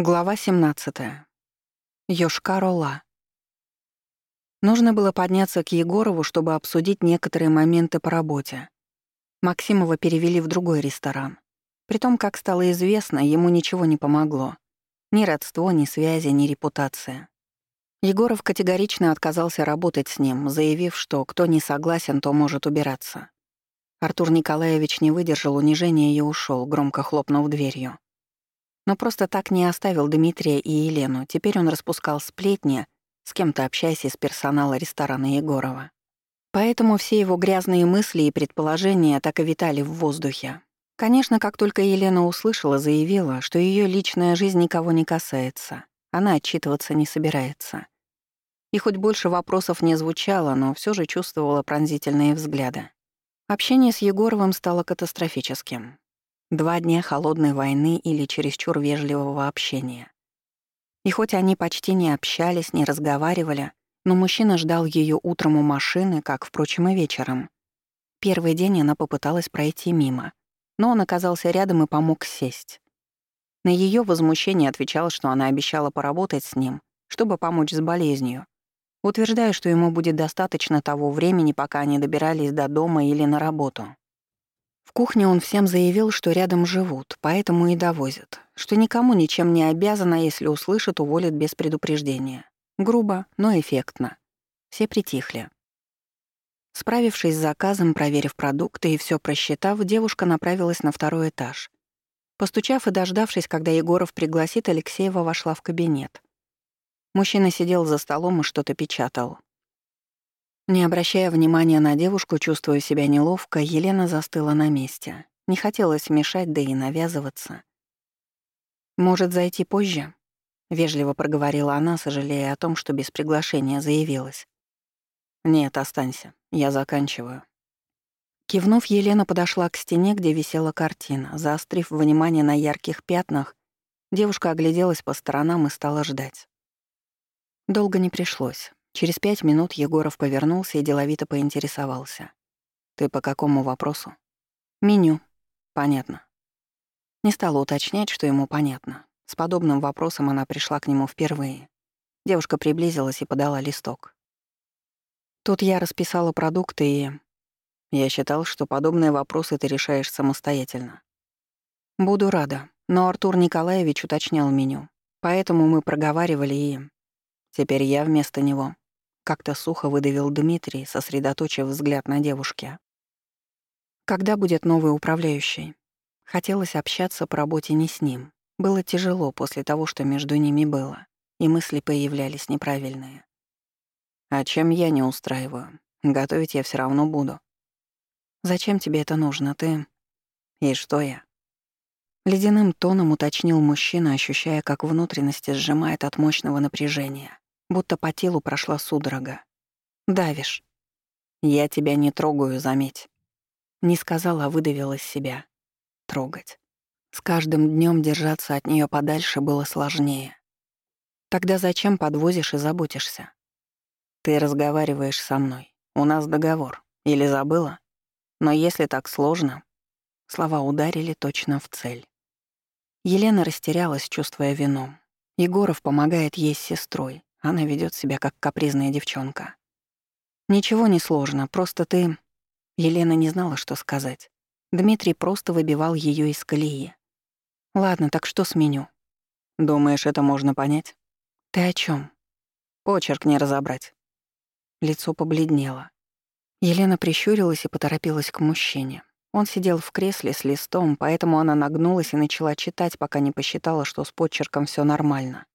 Глава 17. Йошкар-Ола. Нужно было подняться к Егорову, чтобы обсудить некоторые моменты по работе. Максимова перевели в другой ресторан. Притом, как стало известно, ему ничего не помогло. Ни родство, ни связи, ни репутация. Егоров категорично отказался работать с ним, заявив, что кто не согласен, то может убираться. Артур Николаевич не выдержал унижения и ушел, громко хлопнув дверью. Но просто так не оставил Дмитрия и Елену. Теперь он распускал сплетни, с кем-то общаясь из персонала ресторана Егорова. Поэтому все его грязные мысли и предположения так и витали в воздухе. Конечно, как только Елена услышала, заявила, что ее личная жизнь никого не касается. Она отчитываться не собирается. И хоть больше вопросов не звучало, но все же чувствовала пронзительные взгляды. Общение с Егоровым стало катастрофическим. Два дня холодной войны или чересчур вежливого общения. И хоть они почти не общались, не разговаривали, но мужчина ждал ее утром у машины, как, впрочем, и вечером. Первый день она попыталась пройти мимо, но он оказался рядом и помог сесть. На ее возмущение отвечал, что она обещала поработать с ним, чтобы помочь с болезнью, утверждая, что ему будет достаточно того времени, пока они добирались до дома или на работу. В кухне он всем заявил, что рядом живут, поэтому и довозят, что никому ничем не обязана, если услышат, уволят без предупреждения. Грубо, но эффектно. Все притихли. Справившись с заказом, проверив продукты и все просчитав, девушка направилась на второй этаж. Постучав и дождавшись, когда Егоров пригласит, Алексеева вошла в кабинет. Мужчина сидел за столом и что-то печатал. Не обращая внимания на девушку, чувствуя себя неловко, Елена застыла на месте. Не хотелось мешать, да и навязываться. «Может, зайти позже?» — вежливо проговорила она, сожалея о том, что без приглашения заявилась. «Нет, останься. Я заканчиваю». Кивнув, Елена подошла к стене, где висела картина. Заострив внимание на ярких пятнах, девушка огляделась по сторонам и стала ждать. Долго не пришлось. Через пять минут Егоров повернулся и деловито поинтересовался. «Ты по какому вопросу?» «Меню». «Понятно». Не стала уточнять, что ему понятно. С подобным вопросом она пришла к нему впервые. Девушка приблизилась и подала листок. Тут я расписала продукты и... Я считал, что подобные вопросы ты решаешь самостоятельно. Буду рада, но Артур Николаевич уточнял меню. Поэтому мы проговаривали и... Теперь я вместо него. Как-то сухо выдавил Дмитрий, сосредоточив взгляд на девушке. Когда будет новый управляющий? Хотелось общаться по работе не с ним. Было тяжело после того, что между ними было, и мысли появлялись неправильные. А чем я не устраиваю? Готовить я все равно буду. Зачем тебе это нужно, ты? И что я? Ледяным тоном уточнил мужчина, ощущая, как внутренности сжимает от мощного напряжения будто по телу прошла судорога. «Давишь». «Я тебя не трогаю, заметь». Не сказала, а выдавила из себя. Трогать. С каждым днем держаться от нее подальше было сложнее. Тогда зачем подвозишь и заботишься? Ты разговариваешь со мной. У нас договор. Или забыла? Но если так сложно... Слова ударили точно в цель. Елена растерялась, чувствуя вину. Егоров помогает ей с сестрой. Она ведет себя как капризная девчонка. Ничего не сложно, просто ты... Елена не знала, что сказать. Дмитрий просто выбивал ее из колеи. Ладно, так что с меню? Думаешь, это можно понять? Ты о чем? Почерк не разобрать. Лицо побледнело. Елена прищурилась и поторопилась к мужчине. Он сидел в кресле с листом, поэтому она нагнулась и начала читать, пока не посчитала, что с подчерком все нормально.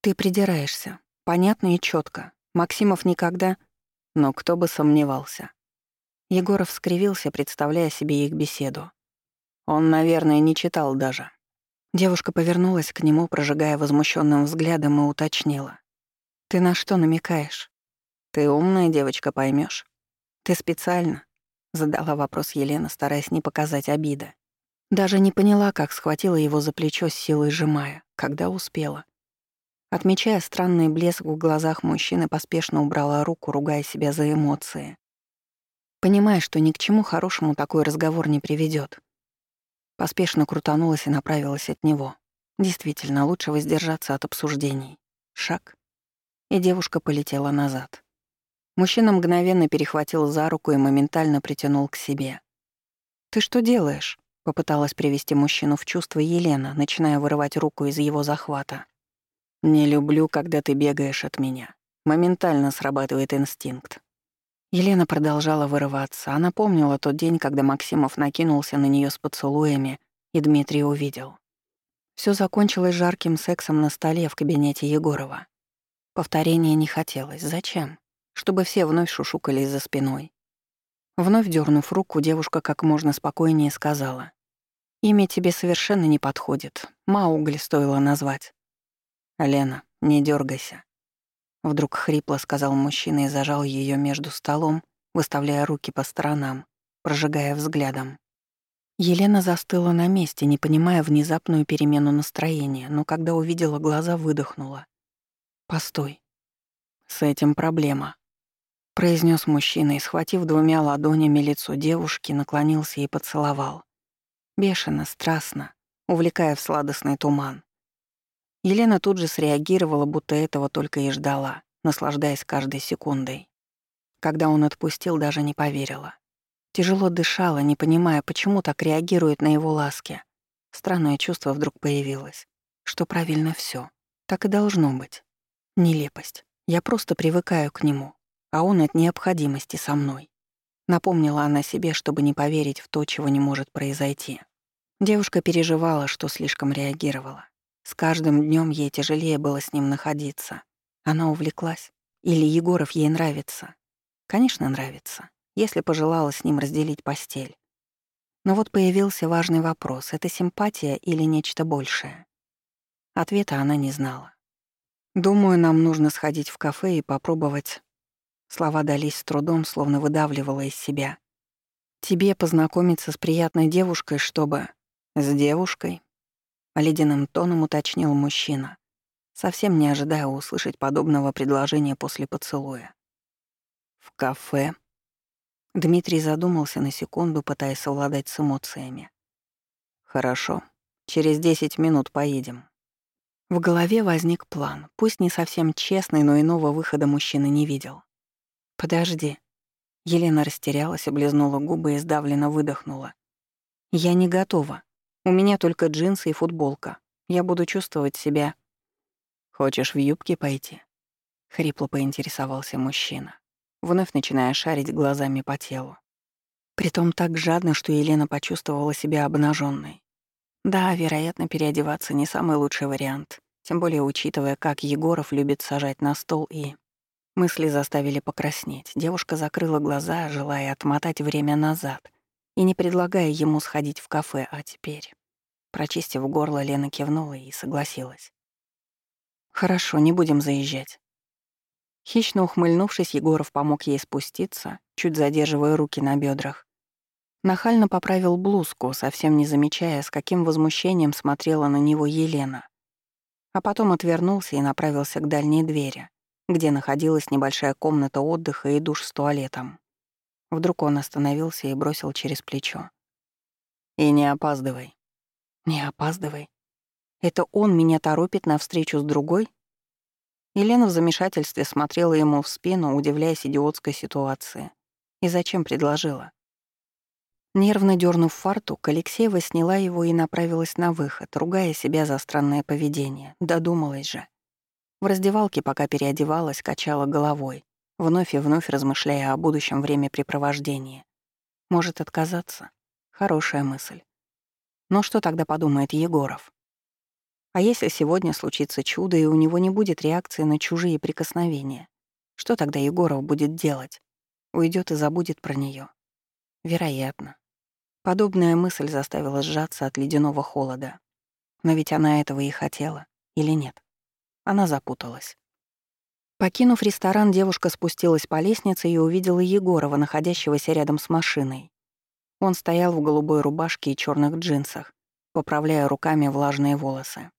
«Ты придираешься. Понятно и четко. Максимов никогда... Но кто бы сомневался. Егоров скривился, представляя себе их беседу. Он, наверное, не читал даже. Девушка повернулась к нему, прожигая возмущенным взглядом, и уточнила. «Ты на что намекаешь?» «Ты умная девочка, поймешь. «Ты специально?» — задала вопрос Елена, стараясь не показать обида. Даже не поняла, как схватила его за плечо с силой сжимая, когда успела. Отмечая странный блеск в глазах мужчины, поспешно убрала руку, ругая себя за эмоции. Понимая, что ни к чему хорошему такой разговор не приведет. Поспешно крутанулась и направилась от него. Действительно, лучше воздержаться от обсуждений. Шаг. И девушка полетела назад. Мужчина мгновенно перехватил за руку и моментально притянул к себе. «Ты что делаешь?» — попыталась привести мужчину в чувство Елена, начиная вырывать руку из его захвата. Не люблю, когда ты бегаешь от меня. Моментально срабатывает инстинкт. Елена продолжала вырываться. Она помнила тот день, когда Максимов накинулся на нее с поцелуями, и Дмитрий увидел. Все закончилось жарким сексом на столе в кабинете Егорова. Повторения не хотелось. Зачем? Чтобы все вновь шушукались за спиной. Вновь дернув руку, девушка как можно спокойнее сказала. «Имя тебе совершенно не подходит. Маугли стоило назвать». «Лена, не дергайся. Вдруг хрипло сказал мужчина и зажал ее между столом, выставляя руки по сторонам, прожигая взглядом. Елена застыла на месте, не понимая внезапную перемену настроения, но когда увидела глаза, выдохнула. «Постой. С этим проблема», — произнес мужчина и, схватив двумя ладонями лицо девушки, наклонился и поцеловал. Бешено, страстно, увлекая в сладостный туман. Елена тут же среагировала, будто этого только и ждала, наслаждаясь каждой секундой. Когда он отпустил, даже не поверила. Тяжело дышала, не понимая, почему так реагирует на его ласки. Странное чувство вдруг появилось, что правильно все, Так и должно быть. Нелепость. Я просто привыкаю к нему, а он от необходимости со мной. Напомнила она себе, чтобы не поверить в то, чего не может произойти. Девушка переживала, что слишком реагировала. С каждым днем ей тяжелее было с ним находиться. Она увлеклась. Или Егоров ей нравится. Конечно, нравится, если пожелала с ним разделить постель. Но вот появился важный вопрос — это симпатия или нечто большее? Ответа она не знала. «Думаю, нам нужно сходить в кафе и попробовать...» Слова дались с трудом, словно выдавливала из себя. «Тебе познакомиться с приятной девушкой, чтобы...» «С девушкой?» Ледяным тоном уточнил мужчина, совсем не ожидая услышать подобного предложения после поцелуя. «В кафе?» Дмитрий задумался на секунду, пытаясь совладать с эмоциями. «Хорошо. Через десять минут поедем». В голове возник план, пусть не совсем честный, но иного выхода мужчина не видел. «Подожди». Елена растерялась, облизнула губы и сдавленно выдохнула. «Я не готова». У меня только джинсы и футболка. Я буду чувствовать себя... Хочешь в юбке пойти? Хрипло поинтересовался мужчина, вновь начиная шарить глазами по телу. Притом так жадно, что Елена почувствовала себя обнаженной. Да, вероятно, переодеваться не самый лучший вариант, тем более учитывая, как Егоров любит сажать на стол и... Мысли заставили покраснеть. Девушка закрыла глаза, желая отмотать время назад и не предлагая ему сходить в кафе, а теперь... Прочистив горло, Лена кивнула и согласилась. «Хорошо, не будем заезжать». Хищно ухмыльнувшись, Егоров помог ей спуститься, чуть задерживая руки на бедрах. Нахально поправил блузку, совсем не замечая, с каким возмущением смотрела на него Елена. А потом отвернулся и направился к дальней двери, где находилась небольшая комната отдыха и душ с туалетом. Вдруг он остановился и бросил через плечо. «И не опаздывай». Не опаздывай. Это он меня торопит на встречу с другой? Елена в замешательстве смотрела ему в спину, удивляясь идиотской ситуации. И зачем предложила? Нервно дернув фартук, Алексеева сняла его и направилась на выход, ругая себя за странное поведение. Додумалась же. В раздевалке, пока переодевалась, качала головой, вновь и вновь размышляя о будущем времяпрепровождении. Может отказаться? Хорошая мысль. Но что тогда подумает Егоров? А если сегодня случится чудо, и у него не будет реакции на чужие прикосновения? Что тогда Егоров будет делать? Уйдет и забудет про нее. Вероятно. Подобная мысль заставила сжаться от ледяного холода. Но ведь она этого и хотела, или нет? Она запуталась. Покинув ресторан, девушка спустилась по лестнице и увидела Егорова, находящегося рядом с машиной. Он стоял в голубой рубашке и черных джинсах, поправляя руками влажные волосы.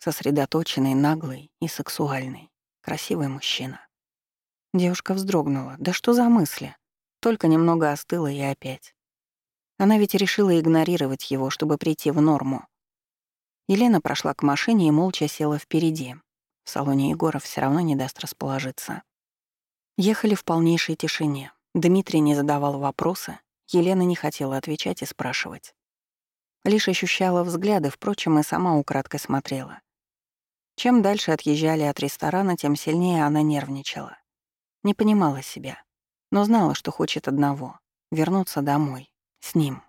Сосредоточенный, наглый и сексуальный. Красивый мужчина. Девушка вздрогнула. Да что за мысли? Только немного остыла и опять. Она ведь решила игнорировать его, чтобы прийти в норму. Елена прошла к машине и молча села впереди. В салоне Егоров все равно не даст расположиться. Ехали в полнейшей тишине. Дмитрий не задавал вопросы, Елена не хотела отвечать и спрашивать. Лишь ощущала взгляды, впрочем, и сама украдкой смотрела. Чем дальше отъезжали от ресторана, тем сильнее она нервничала. Не понимала себя, но знала, что хочет одного — вернуться домой, с ним.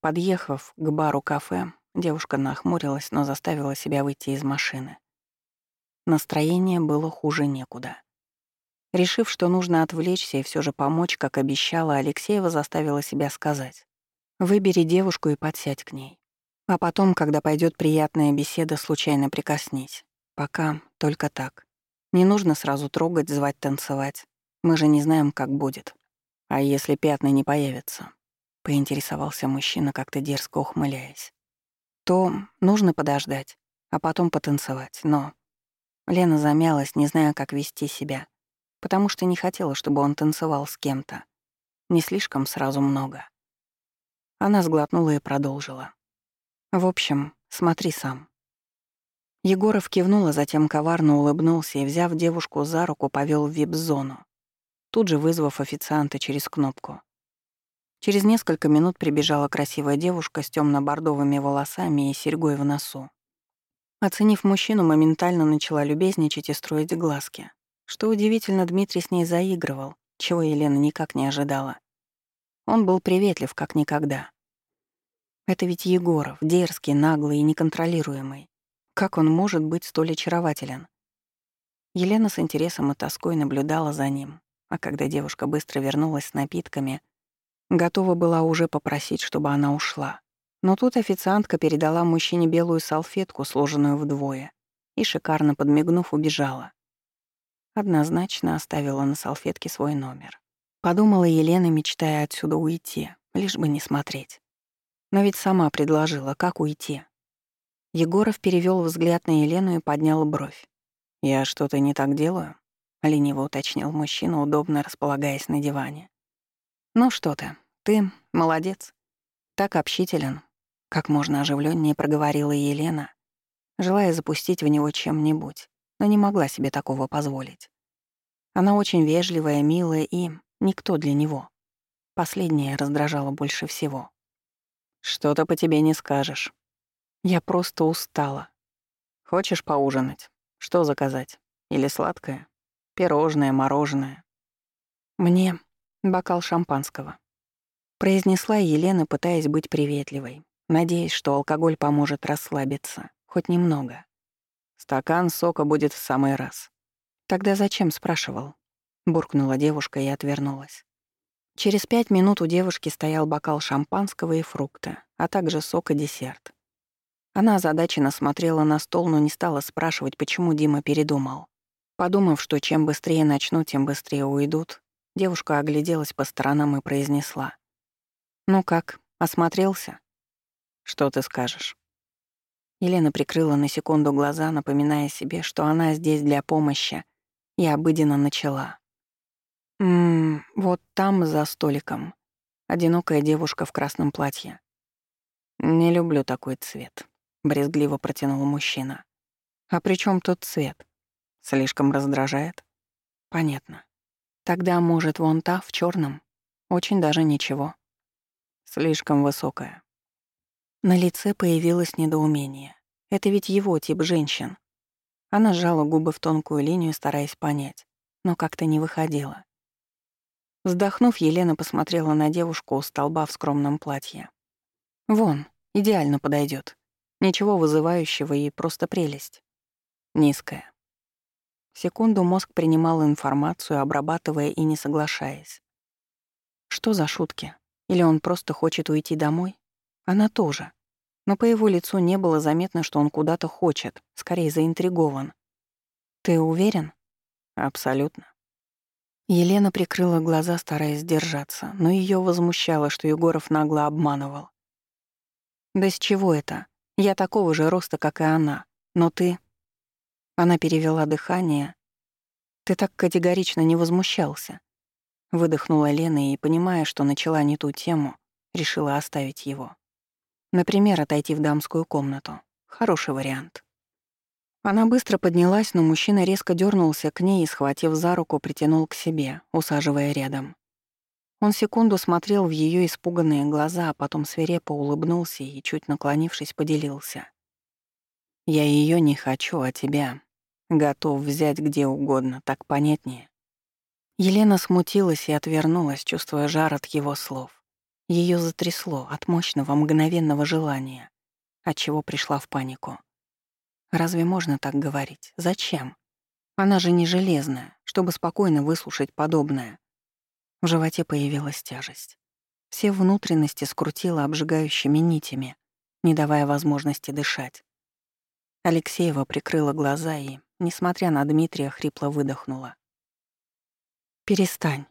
Подъехав к бару-кафе, девушка нахмурилась, но заставила себя выйти из машины. Настроение было хуже некуда. Решив, что нужно отвлечься и все же помочь, как обещала, Алексеева заставила себя сказать. «Выбери девушку и подсядь к ней. А потом, когда пойдет приятная беседа, случайно прикоснись. Пока только так. Не нужно сразу трогать, звать, танцевать. Мы же не знаем, как будет. А если пятна не появятся?» Поинтересовался мужчина, как-то дерзко ухмыляясь. «То нужно подождать, а потом потанцевать, но...» Лена замялась, не зная, как вести себя потому что не хотела, чтобы он танцевал с кем-то. Не слишком сразу много. Она сглотнула и продолжила. «В общем, смотри сам». Егоров кивнул, а затем коварно улыбнулся и, взяв девушку за руку, повел в вип-зону, тут же вызвав официанта через кнопку. Через несколько минут прибежала красивая девушка с темно бордовыми волосами и серьгой в носу. Оценив мужчину, моментально начала любезничать и строить глазки. Что удивительно, Дмитрий с ней заигрывал, чего Елена никак не ожидала. Он был приветлив, как никогда. Это ведь Егоров, дерзкий, наглый и неконтролируемый. Как он может быть столь очарователен? Елена с интересом и тоской наблюдала за ним, а когда девушка быстро вернулась с напитками, готова была уже попросить, чтобы она ушла. Но тут официантка передала мужчине белую салфетку, сложенную вдвое, и, шикарно подмигнув, убежала однозначно оставила на салфетке свой номер. Подумала Елена, мечтая отсюда уйти, лишь бы не смотреть. Но ведь сама предложила, как уйти. Егоров перевёл взгляд на Елену и поднял бровь. «Я что-то не так делаю?» — лениво уточнил мужчина, удобно располагаясь на диване. «Ну что ты, ты молодец. Так общителен». Как можно оживлённее проговорила Елена, желая запустить в него чем-нибудь но не могла себе такого позволить. Она очень вежливая, милая и никто для него. Последнее раздражало больше всего. «Что-то по тебе не скажешь. Я просто устала. Хочешь поужинать? Что заказать? Или сладкое? Пирожное, мороженое?» «Мне бокал шампанского», — произнесла Елена, пытаясь быть приветливой, надеясь, что алкоголь поможет расслабиться, хоть немного стакан сока будет в самый раз. Тогда зачем спрашивал? буркнула девушка и отвернулась. Через пять минут у девушки стоял бокал шампанского и фрукта, а также сок и десерт. Она озадаченно смотрела на стол, но не стала спрашивать, почему Дима передумал. Подумав, что чем быстрее начну, тем быстрее уйдут, девушка огляделась по сторонам и произнесла. «Ну как, осмотрелся?» «Что ты скажешь?» Елена прикрыла на секунду глаза, напоминая себе, что она здесь для помощи, и обыденно начала. «Ммм, вот там, за столиком, одинокая девушка в красном платье». «Не люблю такой цвет», — брезгливо протянул мужчина. «А при чем тут цвет? Слишком раздражает?» «Понятно. Тогда, может, вон та, в черном? Очень даже ничего». «Слишком высокая», на лице появилось недоумение. Это ведь его тип женщин. Она сжала губы в тонкую линию, стараясь понять, но как-то не выходила. Вздохнув, Елена посмотрела на девушку у столба в скромном платье. «Вон, идеально подойдет. Ничего вызывающего и просто прелесть. Низкая». Секунду мозг принимал информацию, обрабатывая и не соглашаясь. Что за шутки? Или он просто хочет уйти домой? Она тоже но по его лицу не было заметно, что он куда-то хочет, скорее заинтригован. «Ты уверен?» «Абсолютно». Елена прикрыла глаза, стараясь сдержаться, но ее возмущало, что Егоров нагло обманывал. «Да с чего это? Я такого же роста, как и она. Но ты...» Она перевела дыхание. «Ты так категорично не возмущался». Выдохнула Лена и, понимая, что начала не ту тему, решила оставить его. Например, отойти в дамскую комнату. Хороший вариант. Она быстро поднялась, но мужчина резко дернулся к ней и, схватив за руку, притянул к себе, усаживая рядом. Он секунду смотрел в ее испуганные глаза, а потом свирепо улыбнулся и, чуть наклонившись, поделился. «Я ее не хочу, а тебя. Готов взять где угодно, так понятнее». Елена смутилась и отвернулась, чувствуя жар от его слов. Ее затрясло от мощного мгновенного желания, от чего пришла в панику. Разве можно так говорить? Зачем? Она же не железная, чтобы спокойно выслушать подобное. В животе появилась тяжесть. Все внутренности скрутила обжигающими нитями, не давая возможности дышать. Алексеева прикрыла глаза и, несмотря на Дмитрия, хрипло выдохнула. «Перестань».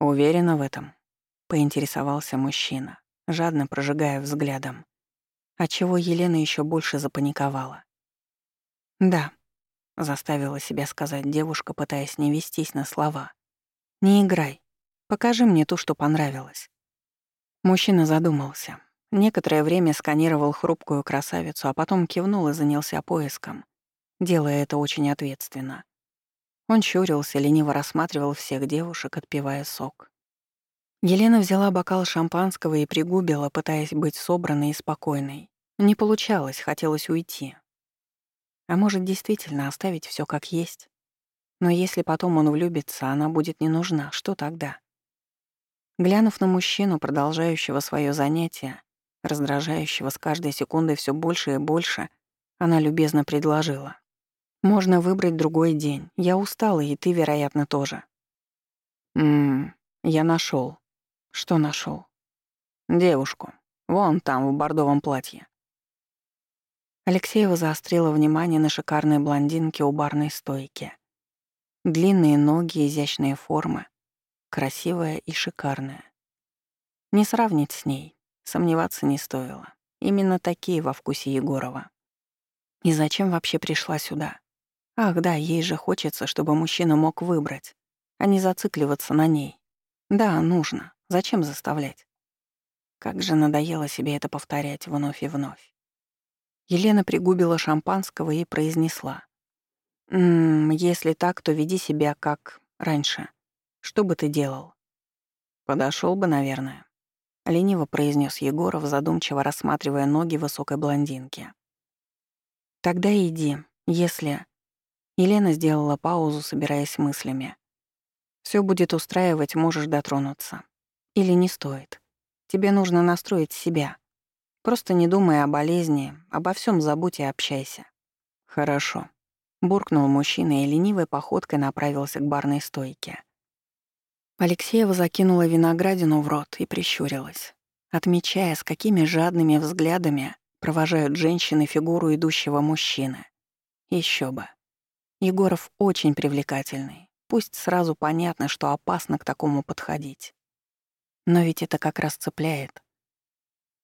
«Уверена в этом?» поинтересовался мужчина, жадно прожигая взглядом, отчего Елена еще больше запаниковала. «Да», — заставила себя сказать девушка, пытаясь не вестись на слова. «Не играй. Покажи мне то, что понравилось». Мужчина задумался. Некоторое время сканировал хрупкую красавицу, а потом кивнул и занялся поиском, делая это очень ответственно. Он щурился, лениво рассматривал всех девушек, отпивая сок. Елена взяла бокал шампанского и пригубила, пытаясь быть собранной и спокойной. Не получалось, хотелось уйти. А может, действительно оставить все как есть? Но если потом он влюбится, она будет не нужна, что тогда? Глянув на мужчину, продолжающего свое занятие, раздражающего с каждой секундой все больше и больше, она любезно предложила. «Можно выбрать другой день. Я устала, и ты, вероятно, тоже». «Ммм, я нашел. Что нашел? Девушку. Вон там, в бордовом платье. Алексеева заострила внимание на шикарной блондинке у барной стойки. Длинные ноги, изящные формы. Красивая и шикарная. Не сравнить с ней, сомневаться не стоило. Именно такие во вкусе Егорова. И зачем вообще пришла сюда? Ах да, ей же хочется, чтобы мужчина мог выбрать, а не зацикливаться на ней. Да, нужно. Зачем заставлять? Как же надоело себе это повторять вновь и вновь. Елена пригубила шампанского и произнесла. «М -м, если так, то веди себя как раньше. Что бы ты делал?» Подошел бы, наверное», — лениво произнес Егоров, задумчиво рассматривая ноги высокой блондинки. «Тогда иди, если...» Елена сделала паузу, собираясь мыслями. Все будет устраивать, можешь дотронуться. Или не стоит. Тебе нужно настроить себя. Просто не думай о болезни, обо всем забудь и общайся. Хорошо. Буркнул мужчина и ленивой походкой направился к барной стойке. Алексеева закинула виноградину в рот и прищурилась, отмечая, с какими жадными взглядами провожают женщины фигуру идущего мужчины. Еще бы. Егоров очень привлекательный. Пусть сразу понятно, что опасно к такому подходить. Но ведь это как раз цепляет.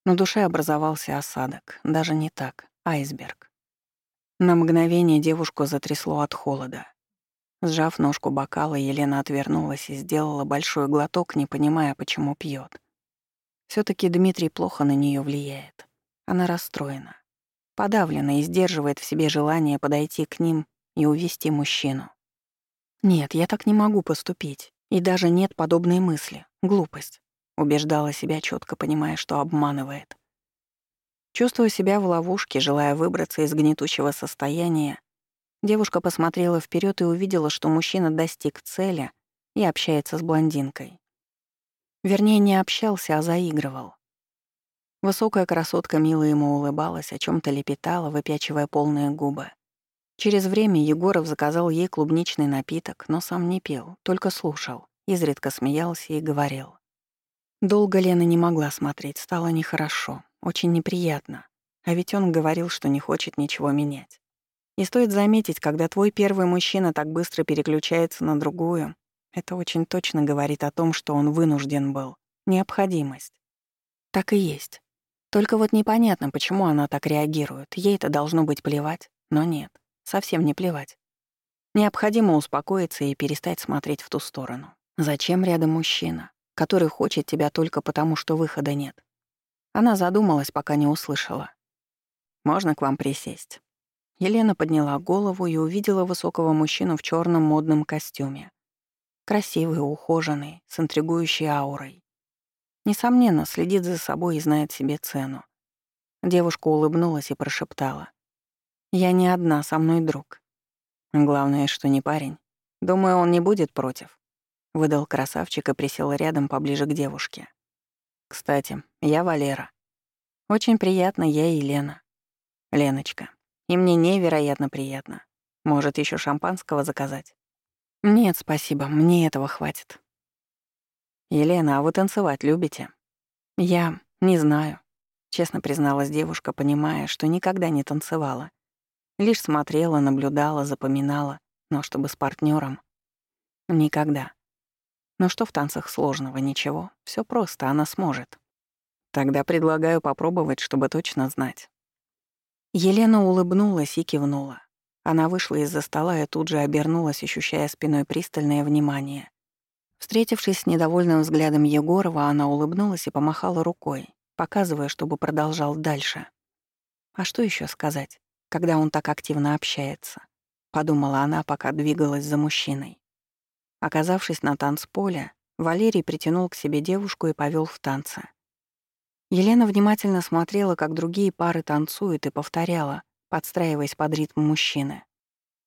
На душе образовался осадок, даже не так, айсберг. На мгновение девушку затрясло от холода. Сжав ножку бокала, Елена отвернулась и сделала большой глоток, не понимая, почему пьет. все таки Дмитрий плохо на нее влияет. Она расстроена, подавлена и сдерживает в себе желание подойти к ним и увести мужчину. «Нет, я так не могу поступить. И даже нет подобной мысли. Глупость убеждала себя, четко понимая, что обманывает. Чувствуя себя в ловушке, желая выбраться из гнетущего состояния, девушка посмотрела вперед и увидела, что мужчина достиг цели и общается с блондинкой. Вернее, не общался, а заигрывал. Высокая красотка мило ему улыбалась, о чем то лепетала, выпячивая полные губы. Через время Егоров заказал ей клубничный напиток, но сам не пил, только слушал, изредка смеялся и говорил. Долго Лена не могла смотреть, стало нехорошо, очень неприятно. А ведь он говорил, что не хочет ничего менять. И стоит заметить, когда твой первый мужчина так быстро переключается на другую, это очень точно говорит о том, что он вынужден был. Необходимость. Так и есть. Только вот непонятно, почему она так реагирует. Ей это должно быть плевать, но нет, совсем не плевать. Необходимо успокоиться и перестать смотреть в ту сторону. Зачем рядом мужчина? который хочет тебя только потому, что выхода нет. Она задумалась, пока не услышала. «Можно к вам присесть?» Елена подняла голову и увидела высокого мужчину в черном модном костюме. Красивый, ухоженный, с интригующей аурой. Несомненно, следит за собой и знает себе цену. Девушка улыбнулась и прошептала. «Я не одна, со мной друг. Главное, что не парень. Думаю, он не будет против». Выдал красавчик и присел рядом поближе к девушке. «Кстати, я Валера. Очень приятно, я Елена. Леночка, и мне невероятно приятно. Может, еще шампанского заказать?» «Нет, спасибо, мне этого хватит». «Елена, а вы танцевать любите?» «Я не знаю», — честно призналась девушка, понимая, что никогда не танцевала. Лишь смотрела, наблюдала, запоминала, но чтобы с партнером Никогда. Но что в танцах сложного? Ничего. Все просто, она сможет. Тогда предлагаю попробовать, чтобы точно знать. Елена улыбнулась и кивнула. Она вышла из-за стола и тут же обернулась, ощущая спиной пристальное внимание. Встретившись с недовольным взглядом Егорова, она улыбнулась и помахала рукой, показывая, чтобы продолжал дальше. А что еще сказать, когда он так активно общается? Подумала она, пока двигалась за мужчиной. Оказавшись на танцполе, Валерий притянул к себе девушку и повел в танце. Елена внимательно смотрела, как другие пары танцуют, и повторяла, подстраиваясь под ритм мужчины.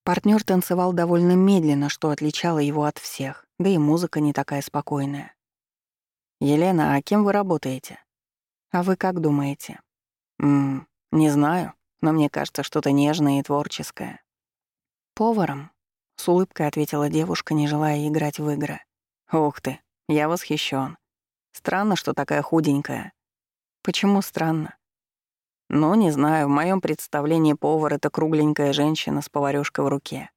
Партнер танцевал довольно медленно, что отличало его от всех, да и музыка не такая спокойная. «Елена, а кем вы работаете?» «А вы как думаете?» «Ммм, не знаю, но мне кажется, что-то нежное и творческое». «Поваром?» С улыбкой ответила девушка, не желая играть в игры. «Ух ты, я восхищен. Странно, что такая худенькая». «Почему странно?» «Ну, не знаю, в моем представлении повар — это кругленькая женщина с поварёшкой в руке».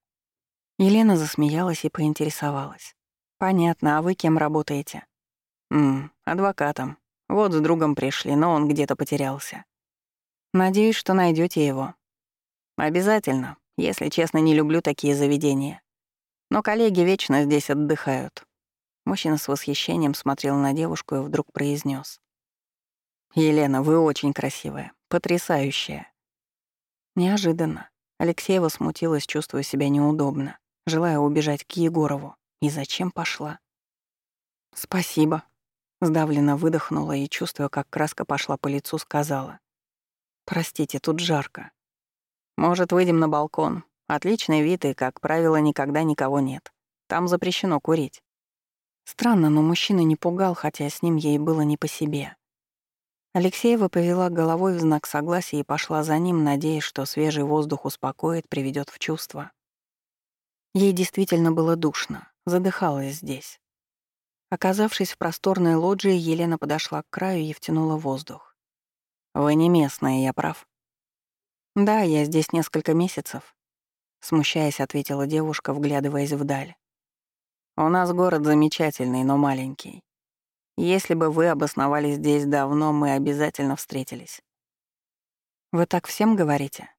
Елена засмеялась и поинтересовалась. «Понятно, а вы кем работаете?» «Ммм, адвокатом. Вот с другом пришли, но он где-то потерялся». «Надеюсь, что найдете его». «Обязательно», если честно, не люблю такие заведения. Но коллеги вечно здесь отдыхают. Мужчина с восхищением смотрел на девушку и вдруг произнес: «Елена, вы очень красивая, потрясающая». Неожиданно. Алексеева смутилась, чувствуя себя неудобно, желая убежать к Егорову. И зачем пошла? «Спасибо», — сдавленно выдохнула и, чувствуя, как краска пошла по лицу, сказала. «Простите, тут жарко. Может, выйдем на балкон. Отличный вид, и, как правило, никогда никого нет. Там запрещено курить. Странно, но мужчина не пугал, хотя с ним ей было не по себе. Алексеева повела головой в знак согласия и пошла за ним, надеясь, что свежий воздух успокоит, приведет в чувство. Ей действительно было душно, задыхалась здесь. Оказавшись в просторной лоджии, Елена подошла к краю и втянула воздух. «Вы не местная, я прав». «Да, я здесь несколько месяцев», — смущаясь, ответила девушка, вглядываясь вдаль. «У нас город замечательный, но маленький. Если бы вы обосновались здесь давно, мы обязательно встретились». «Вы так всем говорите?»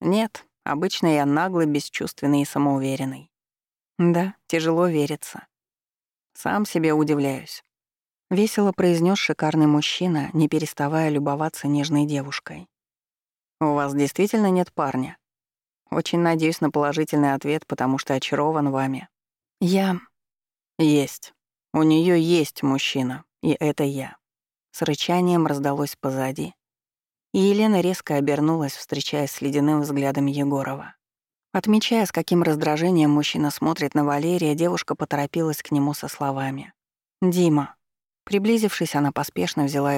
«Нет, обычно я наглый, бесчувственный и самоуверенный. Да, тяжело верится. Сам себе удивляюсь». Весело произнес шикарный мужчина, не переставая любоваться нежной девушкой. «У вас действительно нет парня?» «Очень надеюсь на положительный ответ, потому что очарован вами». «Я...» «Есть. У нее есть мужчина, и это я. С рычанием раздалось позади. И Елена резко обернулась, встречаясь с ледяным взглядом Егорова. Отмечая, с каким раздражением мужчина смотрит на Валерия, девушка поторопилась к нему со словами. «Дима». Приблизившись, она поспешно взяла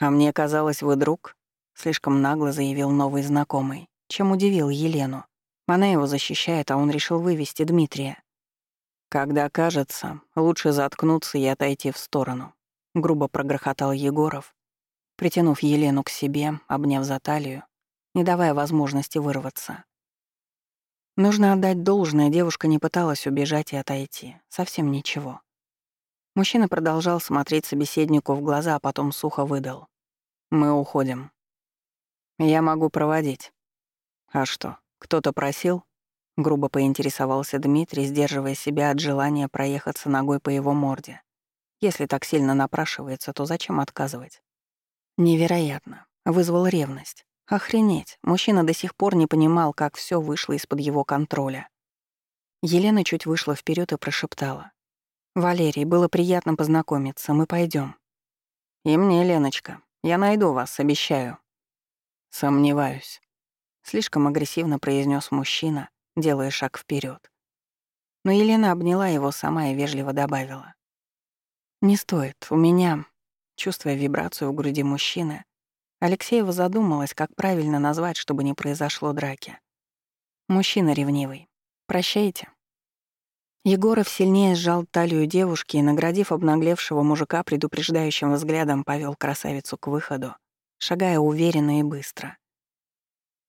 его за руку, проговорила. «Ты...» «А мне казалось, вы друг», — слишком нагло заявил новый знакомый, чем удивил Елену. Она его защищает, а он решил вывести Дмитрия. Когда кажется, лучше заткнуться и отойти в сторону. Грубо прогрохотал Егоров, притянув Елену к себе, обняв за талию, не давая возможности вырваться. Нужно отдать должное, девушка не пыталась убежать и отойти. Совсем ничего. Мужчина продолжал смотреть собеседнику в глаза, а потом сухо выдал. Мы уходим. Я могу проводить. А что, кто-то просил? Грубо поинтересовался Дмитрий, сдерживая себя от желания проехаться ногой по его морде. Если так сильно напрашивается, то зачем отказывать? Невероятно. Вызвал ревность. Охренеть, мужчина до сих пор не понимал, как все вышло из-под его контроля. Елена чуть вышла вперед и прошептала. «Валерий, было приятно познакомиться, мы пойдем. «И мне, Леночка», я найду вас, обещаю». «Сомневаюсь», — слишком агрессивно произнес мужчина, делая шаг вперед. Но Елена обняла его сама и вежливо добавила. «Не стоит. У меня...» Чувствуя вибрацию в груди мужчины, Алексеева задумалась, как правильно назвать, чтобы не произошло драки. «Мужчина ревнивый. Прощайте. Егоров сильнее сжал талию девушки и, наградив обнаглевшего мужика предупреждающим взглядом, повел красавицу к выходу, шагая уверенно и быстро.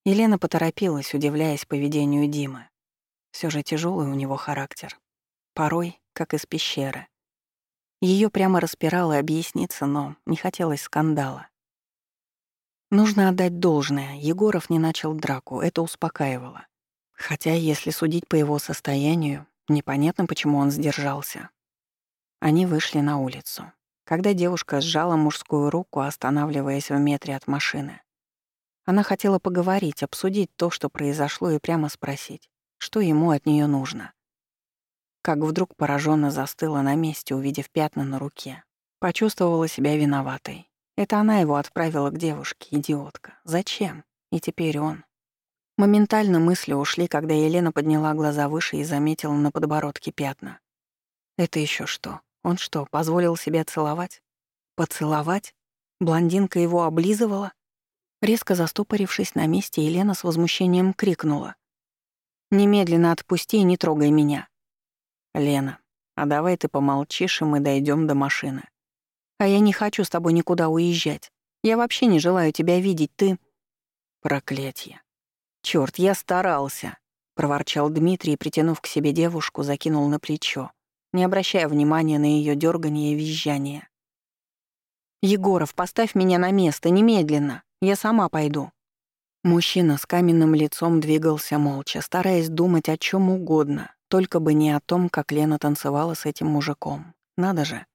Елена поторопилась, удивляясь поведению Димы. Все же тяжелый у него характер. Порой, как из пещеры. Ее прямо распирало объясниться, но не хотелось скандала. Нужно отдать должное, Егоров не начал драку, это успокаивало. Хотя, если судить по его состоянию, Непонятно, почему он сдержался. Они вышли на улицу. Когда девушка сжала мужскую руку, останавливаясь в метре от машины, она хотела поговорить, обсудить то, что произошло, и прямо спросить, что ему от нее нужно. Как вдруг пораженно застыла на месте, увидев пятна на руке. Почувствовала себя виноватой. Это она его отправила к девушке, идиотка. Зачем? И теперь он. Моментально мысли ушли, когда Елена подняла глаза выше и заметила на подбородке пятна. «Это еще что? Он что, позволил себя целовать? Поцеловать? Блондинка его облизывала?» Резко застопорившись на месте, Елена с возмущением крикнула. «Немедленно отпусти и не трогай меня!» «Лена, а давай ты помолчишь, и мы дойдем до машины. А я не хочу с тобой никуда уезжать. Я вообще не желаю тебя видеть, ты...» «Проклятье!» Черт, я старался. Проворчал Дмитрий, притянув к себе девушку, закинул на плечо, не обращая внимания на ее дергание и визжание. «Егоров, поставь меня на место, немедленно. Я сама пойду». Мужчина с каменным лицом двигался молча, стараясь думать о чем угодно, только бы не о том, как Лена танцевала с этим мужиком. Надо же.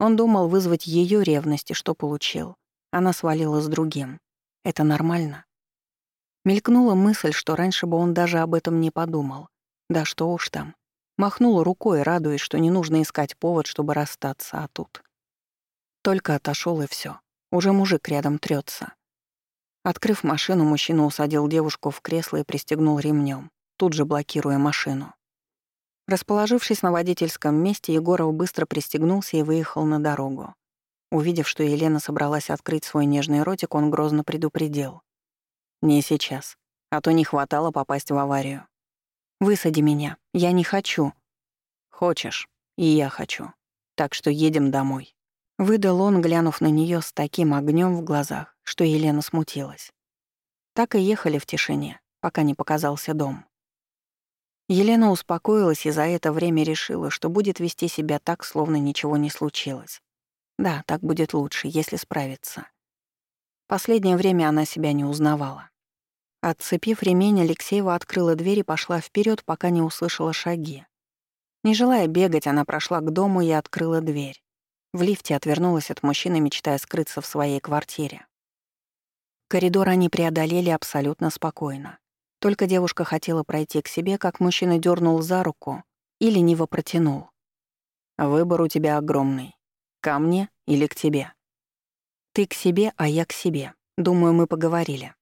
Он думал вызвать ее ревность, и что получил. Она свалила с другим. Это нормально? Мелькнула мысль, что раньше бы он даже об этом не подумал. Да что уж там. Махнула рукой, радуясь, что не нужно искать повод, чтобы расстаться, а тут. Только отошел и все. Уже мужик рядом трется. Открыв машину, мужчина усадил девушку в кресло и пристегнул ремнем, тут же блокируя машину. Расположившись на водительском месте, Егоров быстро пристегнулся и выехал на дорогу. Увидев, что Елена собралась открыть свой нежный ротик, он грозно предупредил. Не сейчас. А то не хватало попасть в аварию. Высади меня. Я не хочу. Хочешь. И я хочу. Так что едем домой. Выдал он, глянув на нее с таким огнем в глазах, что Елена смутилась. Так и ехали в тишине, пока не показался дом. Елена успокоилась и за это время решила, что будет вести себя так, словно ничего не случилось. Да, так будет лучше, если справиться. Последнее время она себя не узнавала. Отцепив ремень, Алексеева открыла дверь и пошла вперед, пока не услышала шаги. Не желая бегать, она прошла к дому и открыла дверь. В лифте отвернулась от мужчины, мечтая скрыться в своей квартире. Коридор они преодолели абсолютно спокойно. Только девушка хотела пройти к себе, как мужчина дернул за руку и лениво протянул. «Выбор у тебя огромный. Ко мне или к тебе?» «Ты к себе, а я к себе. Думаю, мы поговорили»,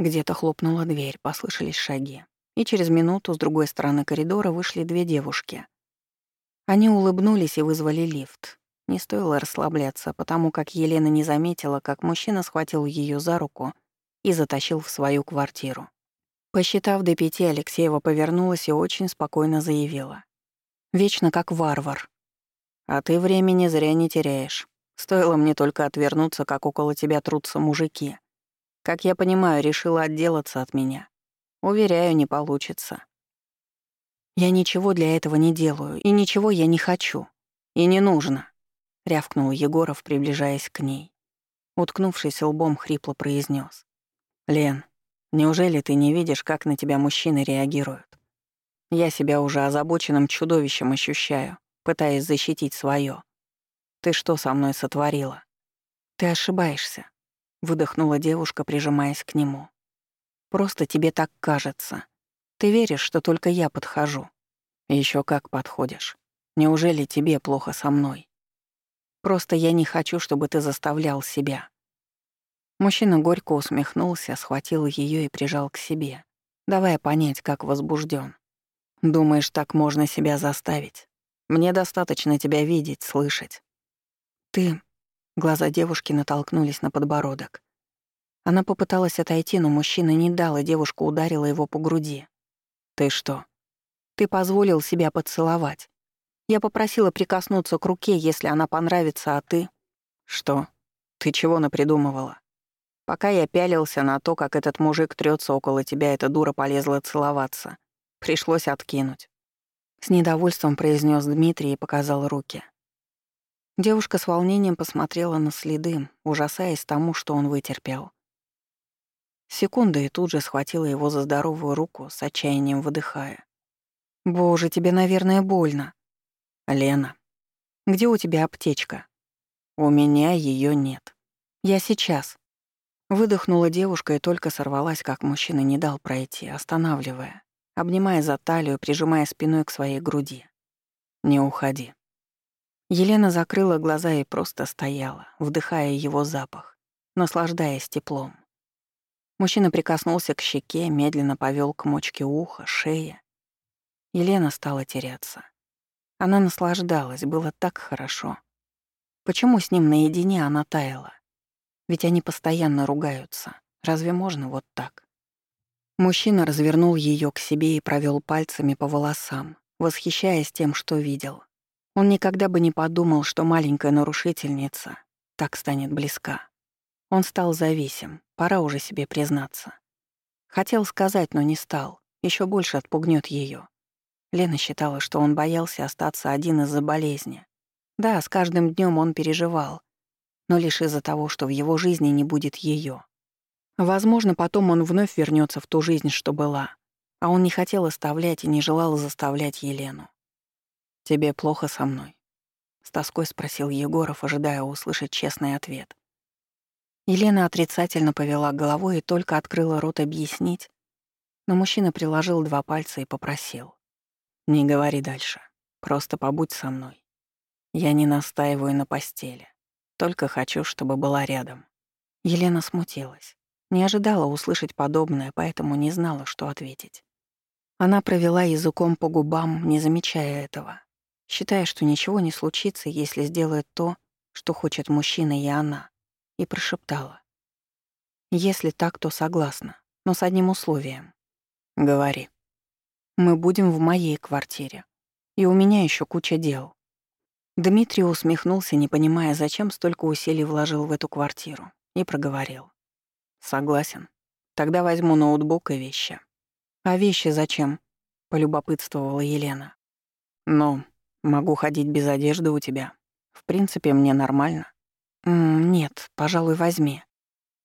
где-то хлопнула дверь, послышались шаги. И через минуту с другой стороны коридора вышли две девушки. Они улыбнулись и вызвали лифт. Не стоило расслабляться, потому как Елена не заметила, как мужчина схватил ее за руку и затащил в свою квартиру. Посчитав до пяти, Алексеева повернулась и очень спокойно заявила. «Вечно как варвар. А ты времени зря не теряешь. Стоило мне только отвернуться, как около тебя трутся мужики. Как я понимаю, решила отделаться от меня. Уверяю, не получится. Я ничего для этого не делаю, и ничего я не хочу. И не нужно, — рявкнул Егоров, приближаясь к ней. Уткнувшись лбом, хрипло произнес: «Лен, неужели ты не видишь, как на тебя мужчины реагируют? Я себя уже озабоченным чудовищем ощущаю, пытаясь защитить свое. Ты что со мной сотворила?» «Ты ошибаешься», выдохнула девушка, прижимаясь к нему. Просто тебе так кажется. Ты веришь, что только я подхожу. Еще как подходишь. Неужели тебе плохо со мной? Просто я не хочу, чтобы ты заставлял себя. Мужчина горько усмехнулся, схватил ее и прижал к себе, давая понять, как возбужден. Думаешь, так можно себя заставить? Мне достаточно тебя видеть, слышать. Ты Глаза девушки натолкнулись на подбородок. Она попыталась отойти, но мужчина не дал, и девушка ударила его по груди. «Ты что?» «Ты позволил себя поцеловать. Я попросила прикоснуться к руке, если она понравится, а ты...» «Что? Ты чего напридумывала?» Пока я пялился на то, как этот мужик трется около тебя, эта дура полезла целоваться. Пришлось откинуть. С недовольством произнес Дмитрий и показал руки. Девушка с волнением посмотрела на следы, ужасаясь тому, что он вытерпел. Секунда и тут же схватила его за здоровую руку, с отчаянием выдыхая. «Боже, тебе, наверное, больно». «Лена, где у тебя аптечка?» «У меня ее нет». «Я сейчас». Выдохнула девушка и только сорвалась, как мужчина не дал пройти, останавливая, обнимая за талию, прижимая спиной к своей груди. «Не уходи». Елена закрыла глаза и просто стояла, вдыхая его запах, наслаждаясь теплом. Мужчина прикоснулся к щеке, медленно повел к мочке уха, шея. Елена стала теряться. Она наслаждалась, было так хорошо. Почему с ним наедине она таяла? Ведь они постоянно ругаются. Разве можно вот так? Мужчина развернул ее к себе и провел пальцами по волосам, восхищаясь тем, что видел. Он никогда бы не подумал, что маленькая нарушительница так станет близка. Он стал зависим, пора уже себе признаться. Хотел сказать, но не стал, еще больше отпугнет ее. Лена считала, что он боялся остаться один из-за болезни. Да, с каждым днем он переживал, но лишь из-за того, что в его жизни не будет ее. Возможно, потом он вновь вернется в ту жизнь, что была, а он не хотел оставлять и не желал заставлять Елену. «Тебе плохо со мной?» — с тоской спросил Егоров, ожидая услышать честный ответ. Елена отрицательно повела головой и только открыла рот объяснить, но мужчина приложил два пальца и попросил. «Не говори дальше. Просто побудь со мной. Я не настаиваю на постели. Только хочу, чтобы была рядом». Елена смутилась. Не ожидала услышать подобное, поэтому не знала, что ответить. Она провела языком по губам, не замечая этого. считая, что ничего не случится, если сделает то, что хочет мужчина и она, и прошептала. «Если так, то согласна, но с одним условием. Говори. Мы будем в моей квартире, и у меня еще куча дел». Дмитрий усмехнулся, не понимая, зачем столько усилий вложил в эту квартиру, и проговорил. «Согласен. Тогда возьму ноутбук и вещи». «А вещи зачем?» — полюбопытствовала Елена. «Ну, Могу ходить без одежды у тебя. В принципе, мне нормально. М -м, нет, пожалуй, возьми.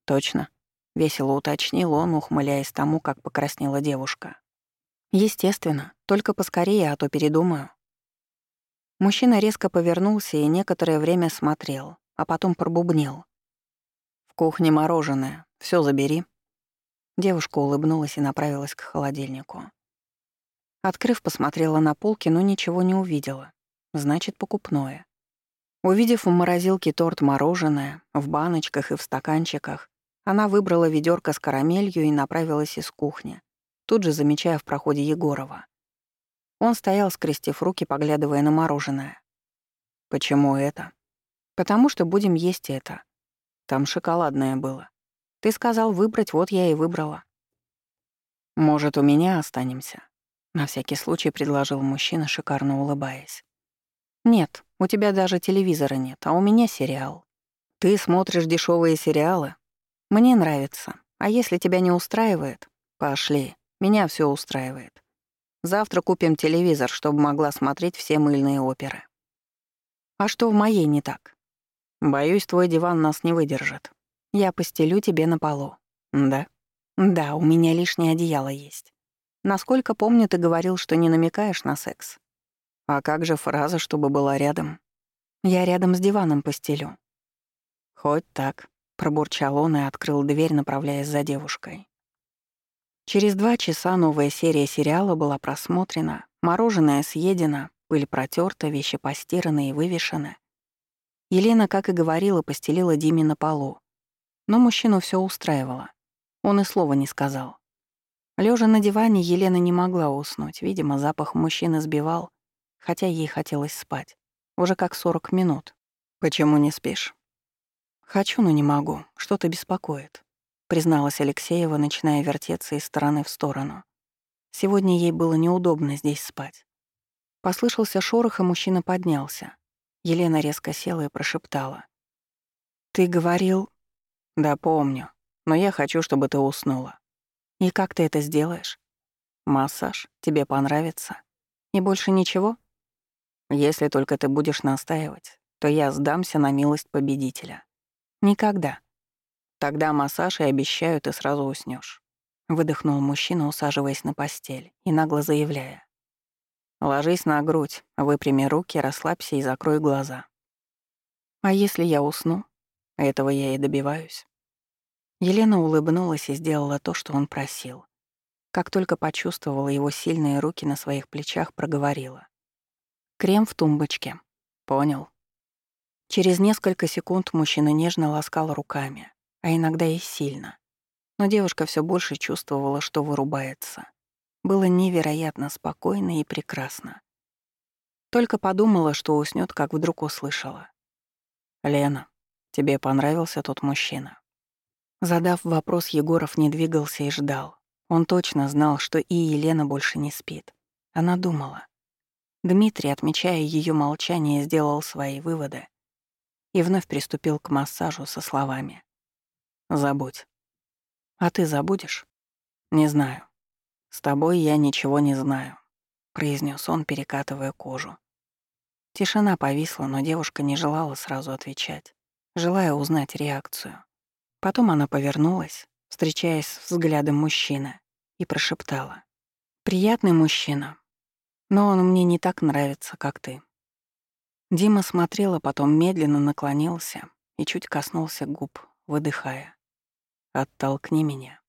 Точно. Весело уточнил он, ухмыляясь тому, как покраснела девушка. Естественно, только поскорее, а то передумаю. Мужчина резко повернулся и некоторое время смотрел, а потом пробубнил. «В кухне мороженое. Все забери». Девушка улыбнулась и направилась к холодильнику. Открыв, посмотрела на полки, но ничего не увидела. Значит, покупное. Увидев в морозилке торт-мороженое, в баночках и в стаканчиках, она выбрала ведерко с карамелью и направилась из кухни, тут же замечая в проходе Егорова. Он стоял, скрестив руки, поглядывая на мороженое. «Почему это?» «Потому что будем есть это. Там шоколадное было. Ты сказал выбрать, вот я и выбрала». «Может, у меня останемся?» На всякий случай предложил мужчина, шикарно улыбаясь. «Нет, у тебя даже телевизора нет, а у меня сериал. Ты смотришь дешевые сериалы? Мне нравится. А если тебя не устраивает? Пошли, меня все устраивает. Завтра купим телевизор, чтобы могла смотреть все мыльные оперы». «А что в моей не так?» «Боюсь, твой диван нас не выдержит. Я постелю тебе на полу». «Да?» «Да, у меня лишнее одеяло есть». Насколько помню, ты говорил, что не намекаешь на секс. А как же фраза, чтобы была рядом? Я рядом с диваном постелю. Хоть так, пробурчал он и открыл дверь, направляясь за девушкой. Через два часа новая серия сериала была просмотрена, мороженое съедено, пыль протерта, вещи постираны и вывешены. Елена, как и говорила, постелила Диме на полу. Но мужчину все устраивало. Он и слова не сказал. Лежа на диване, Елена не могла уснуть. Видимо, запах мужчины сбивал, хотя ей хотелось спать. Уже как 40 минут. «Почему не спишь?» «Хочу, но не могу. Что-то беспокоит», — призналась Алексеева, начиная вертеться из стороны в сторону. Сегодня ей было неудобно здесь спать. Послышался шорох, и мужчина поднялся. Елена резко села и прошептала. «Ты говорил...» «Да, помню. Но я хочу, чтобы ты уснула. «И как ты это сделаешь? Массаж? Тебе понравится? И больше ничего?» «Если только ты будешь настаивать, то я сдамся на милость победителя». «Никогда». «Тогда массаж и обещаю, ты сразу уснешь. выдохнул мужчина, усаживаясь на постель и нагло заявляя. «Ложись на грудь, выпрями руки, расслабься и закрой глаза». «А если я усну? Этого я и добиваюсь». Елена улыбнулась и сделала то, что он просил. Как только почувствовала его сильные руки на своих плечах, проговорила. «Крем в тумбочке». «Понял». Через несколько секунд мужчина нежно ласкал руками, а иногда и сильно. Но девушка все больше чувствовала, что вырубается. Было невероятно спокойно и прекрасно. Только подумала, что уснет, как вдруг услышала. «Лена, тебе понравился тот мужчина?» Задав вопрос, Егоров не двигался и ждал. Он точно знал, что и Елена больше не спит. Она думала. Дмитрий, отмечая ее молчание, сделал свои выводы и вновь приступил к массажу со словами. «Забудь». «А ты забудешь?» «Не знаю. С тобой я ничего не знаю», — Произнёс он, перекатывая кожу. Тишина повисла, но девушка не желала сразу отвечать, желая узнать реакцию. Потом она повернулась, встречаясь с взглядом мужчины, и прошептала. «Приятный мужчина, но он мне не так нравится, как ты». Дима смотрела, потом медленно наклонился и чуть коснулся губ, выдыхая. «Оттолкни меня».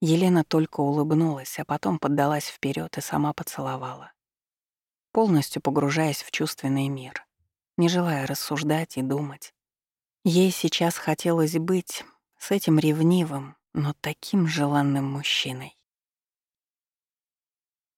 Елена только улыбнулась, а потом поддалась вперед и сама поцеловала. Полностью погружаясь в чувственный мир, не желая рассуждать и думать. Ей сейчас хотелось быть с этим ревнивым, но таким желанным мужчиной.